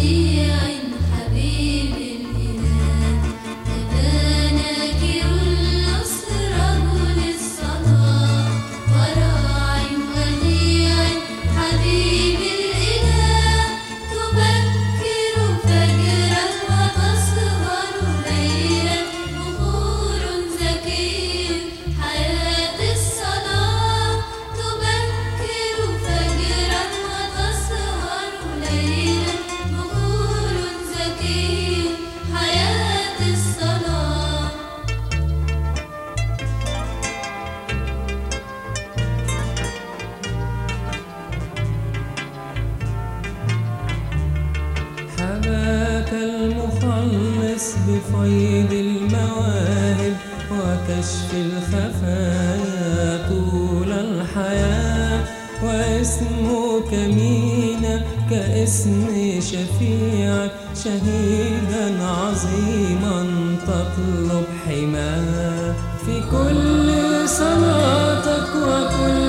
see بفيض المواهب وكشف الخفايا طول الحياة. واسمك مينا كاسم شفيعك شهيدا عظيما تطلب حماة. في كل صلاتك وكل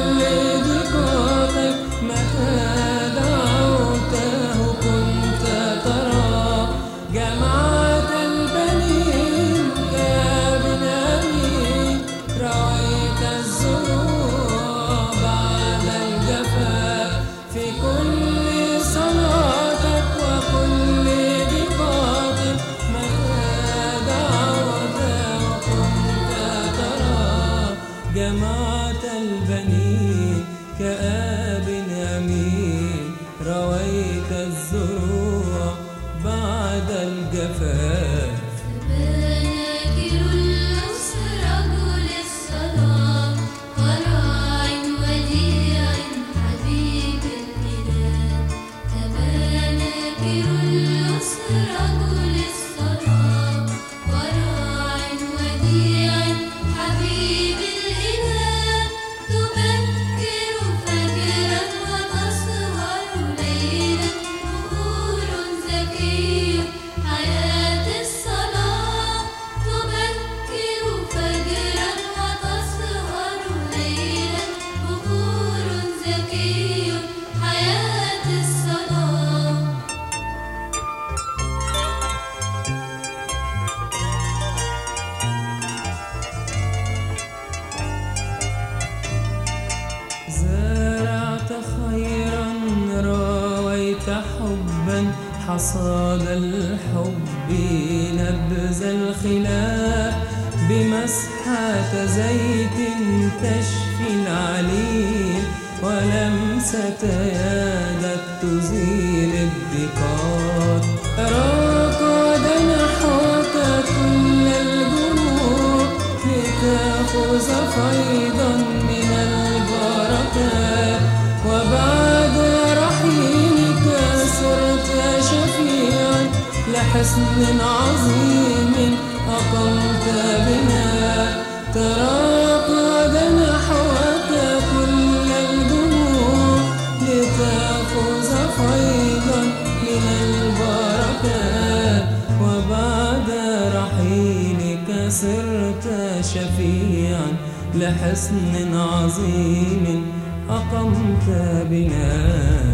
جمعت البنين كآب أمين. رويت الزروع بعد الجفاف. حبا حصاد الحب نبذ الخلاف بمسحة زيت تشفي العليل ولمسة يدك تزيل عظيم أقمت بنا. تراقد نحوك كل الجنوب لتأخذ فيضا من البركات. وبعد رحيلك صرت شفيعا لحسن عظيم أقمت بنا.